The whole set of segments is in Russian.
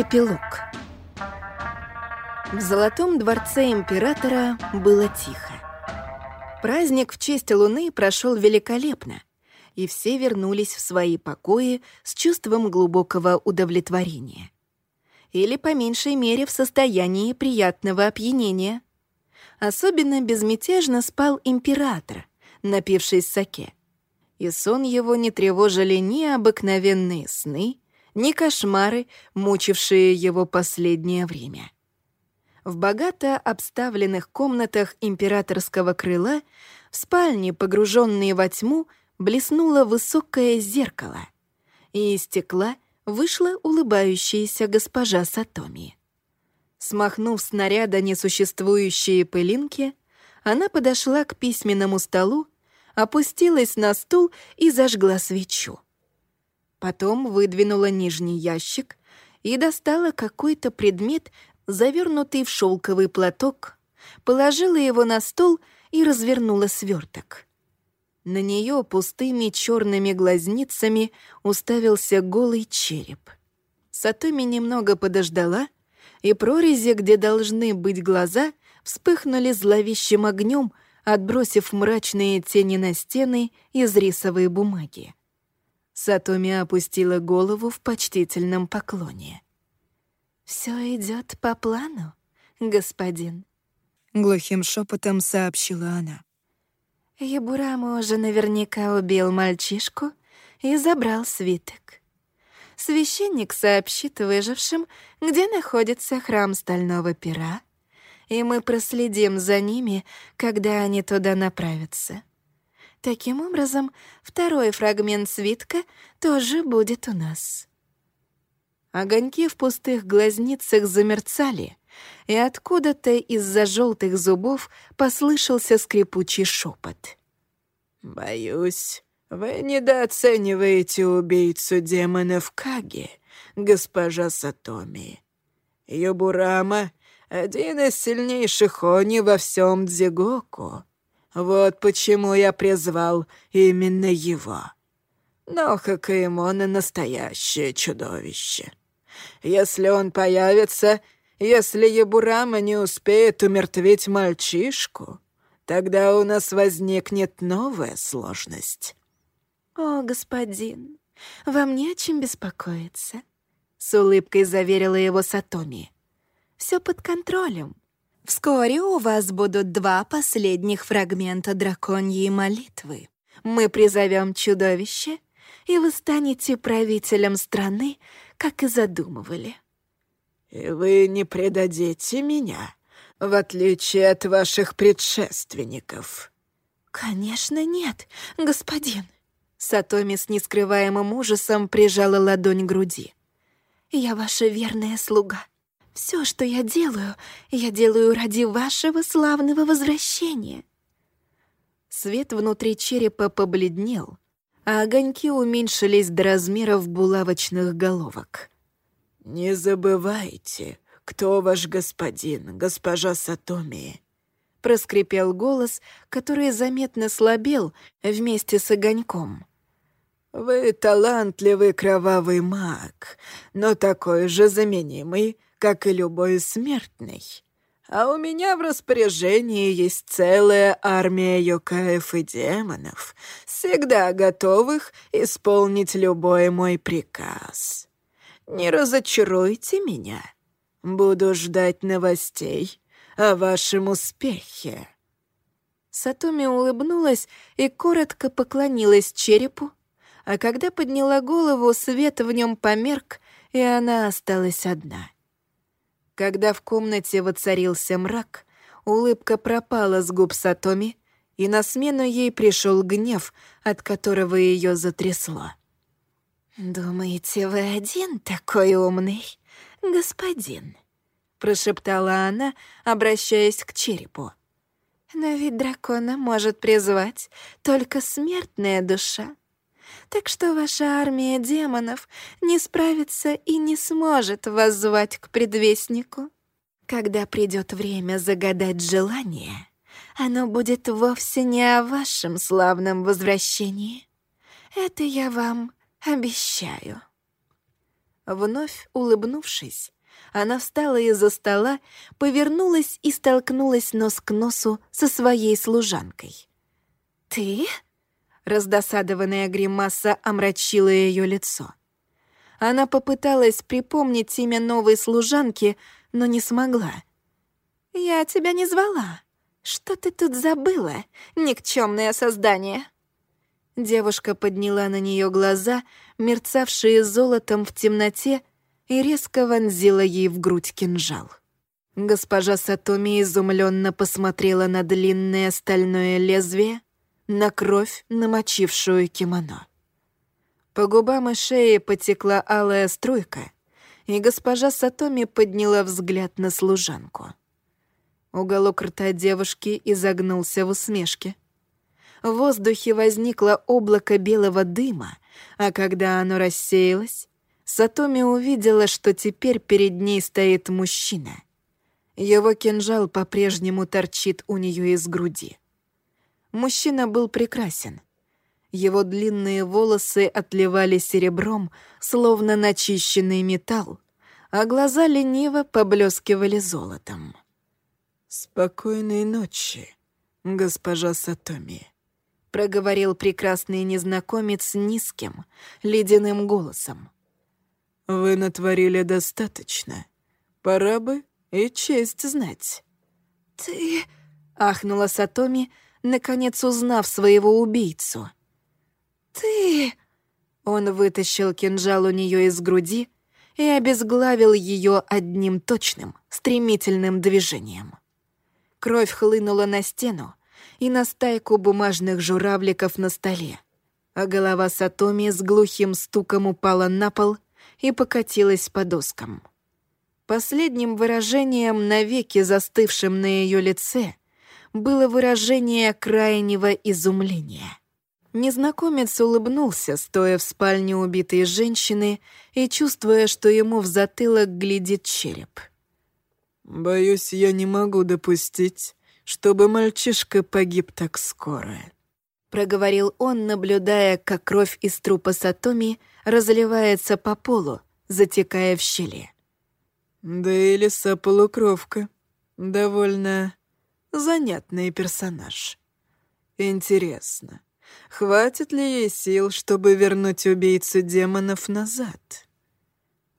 Эпилог В Золотом дворце императора было тихо. Праздник в честь Луны прошел великолепно, и все вернулись в свои покои с чувством глубокого удовлетворения. Или, по меньшей мере, в состоянии приятного опьянения. Особенно безмятежно спал император, напившись саке. И сон его не тревожили ни обыкновенные сны, ни кошмары, мучившие его последнее время. В богато обставленных комнатах императорского крыла, в спальне, погруженные во тьму, блеснуло высокое зеркало, и из стекла вышла улыбающаяся госпожа Сатоми. Смахнув с наряда несуществующие пылинки, она подошла к письменному столу, опустилась на стул и зажгла свечу. Потом выдвинула нижний ящик и достала какой-то предмет, завернутый в шелковый платок, положила его на стол и развернула сверток. На нее пустыми черными глазницами уставился голый череп. Сатоми немного подождала, и прорези, где должны быть глаза, вспыхнули зловещим огнем, отбросив мрачные тени на стены из рисовой бумаги. Сатоми опустила голову в почтительном поклоне. «Все идет по плану, господин», — глухим шепотом сообщила она. Ябурама уже наверняка убил мальчишку и забрал свиток. Священник сообщит выжившим, где находится храм Стального Пера, и мы проследим за ними, когда они туда направятся. Таким образом, второй фрагмент свитка тоже будет у нас. Огоньки в пустых глазницах замерцали, и откуда-то из-за желтых зубов послышался скрипучий шепот. «Боюсь, вы недооцениваете убийцу демонов Каги, госпожа Сатоми. Юбурама — один из сильнейших они во всем Дзигоку, вот почему я призвал именно его. Но Хакаимона — настоящее чудовище. Если он появится, если Ябурама не успеет умертвить мальчишку, тогда у нас возникнет новая сложность». «О, господин, вам не о чем беспокоиться», — с улыбкой заверила его Сатоми. «Все под контролем. Вскоре у вас будут два последних фрагмента драконьей молитвы. Мы призовем чудовище, и вы станете правителем страны, как и задумывали». «И вы не предадите меня, в отличие от ваших предшественников?» «Конечно нет, господин». Сатоми с нескрываемым ужасом прижала ладонь к груди. «Я ваша верная слуга. Все, что я делаю, я делаю ради вашего славного возвращения». Свет внутри черепа побледнел, а огоньки уменьшились до размеров булавочных головок. «Не забывайте, кто ваш господин, госпожа Сатоми?» Проскрипел голос, который заметно слабел вместе с огоньком. «Вы талантливый кровавый маг, но такой же заменимый, как и любой смертный. А у меня в распоряжении есть целая армия юкаев и демонов, всегда готовых исполнить любой мой приказ. Не разочаруйте меня. Буду ждать новостей о вашем успехе». Сатоми улыбнулась и коротко поклонилась черепу, а когда подняла голову, свет в нем померк, и она осталась одна — когда в комнате воцарился мрак, улыбка пропала с губ Сатоми, и на смену ей пришел гнев, от которого ее затрясло. «Думаете, вы один такой умный, господин?» — прошептала она, обращаясь к черепу. «Но ведь дракона может призвать только смертная душа так что ваша армия демонов не справится и не сможет вас звать к предвестнику. Когда придет время загадать желание, оно будет вовсе не о вашем славном возвращении. Это я вам обещаю». Вновь улыбнувшись, она встала из-за стола, повернулась и столкнулась нос к носу со своей служанкой. «Ты?» Раздосадованная гримаса омрачила ее лицо. Она попыталась припомнить имя новой служанки, но не смогла. «Я тебя не звала. Что ты тут забыла, никчемное создание?» Девушка подняла на нее глаза, мерцавшие золотом в темноте, и резко вонзила ей в грудь кинжал. Госпожа Сатоми изумленно посмотрела на длинное стальное лезвие, на кровь, намочившую кимоно. По губам и шее потекла алая струйка, и госпожа Сатоми подняла взгляд на служанку. Уголок рта девушки изогнулся в усмешке. В воздухе возникло облако белого дыма, а когда оно рассеялось, Сатоми увидела, что теперь перед ней стоит мужчина. Его кинжал по-прежнему торчит у нее из груди. Мужчина был прекрасен. Его длинные волосы отливали серебром, словно начищенный металл, а глаза лениво поблескивали золотом. «Спокойной ночи, госпожа Сатоми», — проговорил прекрасный незнакомец низким, ледяным голосом. «Вы натворили достаточно. Пора бы и честь знать». «Ты...» — ахнула Сатоми, наконец узнав своего убийцу. «Ты...» Он вытащил кинжал у нее из груди и обезглавил ее одним точным, стремительным движением. Кровь хлынула на стену и на стайку бумажных журавликов на столе, а голова Сатоми с глухим стуком упала на пол — и покатилась по доскам. Последним выражением, навеки застывшим на ее лице, было выражение крайнего изумления. Незнакомец улыбнулся, стоя в спальне убитой женщины и чувствуя, что ему в затылок глядит череп. «Боюсь, я не могу допустить, чтобы мальчишка погиб так скоро», — проговорил он, наблюдая, как кровь из трупа Сатоми разливается по полу, затекая в щели. Да и лиса. Довольно занятный персонаж. Интересно, хватит ли ей сил, чтобы вернуть убийцу демонов назад?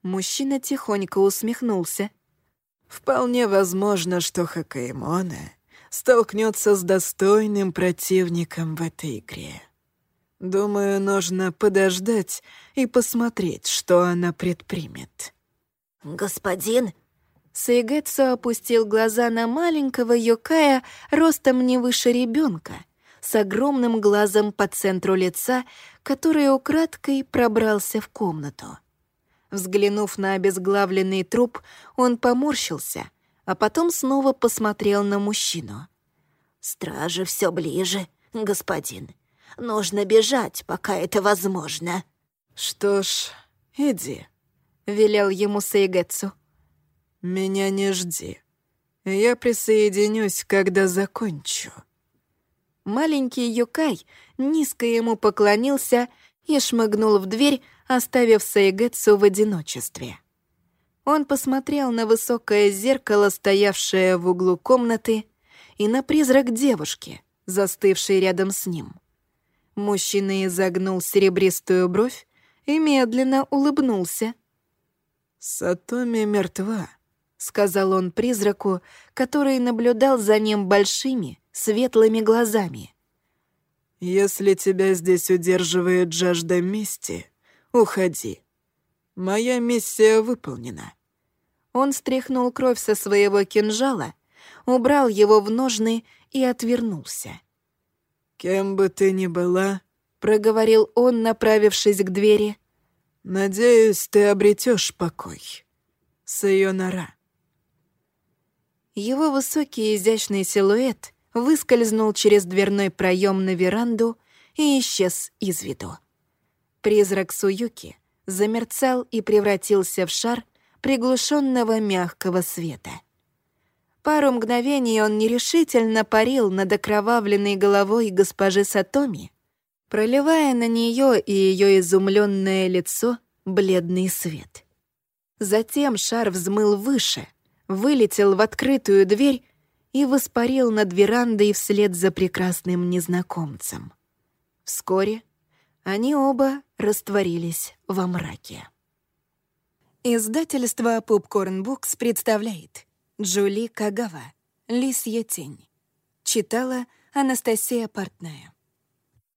Мужчина тихонько усмехнулся. Вполне возможно, что Хакаимона столкнется с достойным противником в этой игре. Думаю, нужно подождать и посмотреть, что она предпримет. «Господин?» Сайгэцу опустил глаза на маленького Йокая ростом не выше ребенка, с огромным глазом по центру лица, который украдкой пробрался в комнату. Взглянув на обезглавленный труп, он поморщился, а потом снова посмотрел на мужчину. «Стражи все ближе, господин. Нужно бежать, пока это возможно». «Что ж, иди», — велел ему Сейгетсу. «Меня не жди. Я присоединюсь, когда закончу». Маленький Юкай низко ему поклонился и шмыгнул в дверь, оставив Сейгетсу в одиночестве. Он посмотрел на высокое зеркало, стоявшее в углу комнаты, и на призрак девушки, застывшей рядом с ним. Мужчина изогнул серебристую бровь и медленно улыбнулся. «Сатоми мертва», — сказал он призраку, который наблюдал за ним большими, светлыми глазами. «Если тебя здесь удерживает жажда мести, уходи. Моя миссия выполнена». Он стряхнул кровь со своего кинжала, убрал его в ножны и отвернулся. «Кем бы ты ни была», — проговорил он, направившись к двери, — «надеюсь, ты обретешь покой. Сайонара». Его высокий изящный силуэт выскользнул через дверной проем на веранду и исчез из виду. Призрак Суюки замерцал и превратился в шар приглушенного мягкого света — Пару мгновений он нерешительно парил над окровавленной головой госпожи Сатоми, проливая на нее и ее изумленное лицо бледный свет. Затем шар взмыл выше, вылетел в открытую дверь и воспарил над верандой вслед за прекрасным незнакомцем. Вскоре они оба растворились во мраке. Издательство Popcorn Books представляет Джули Кагава «Лисья тень». Читала Анастасия Портная.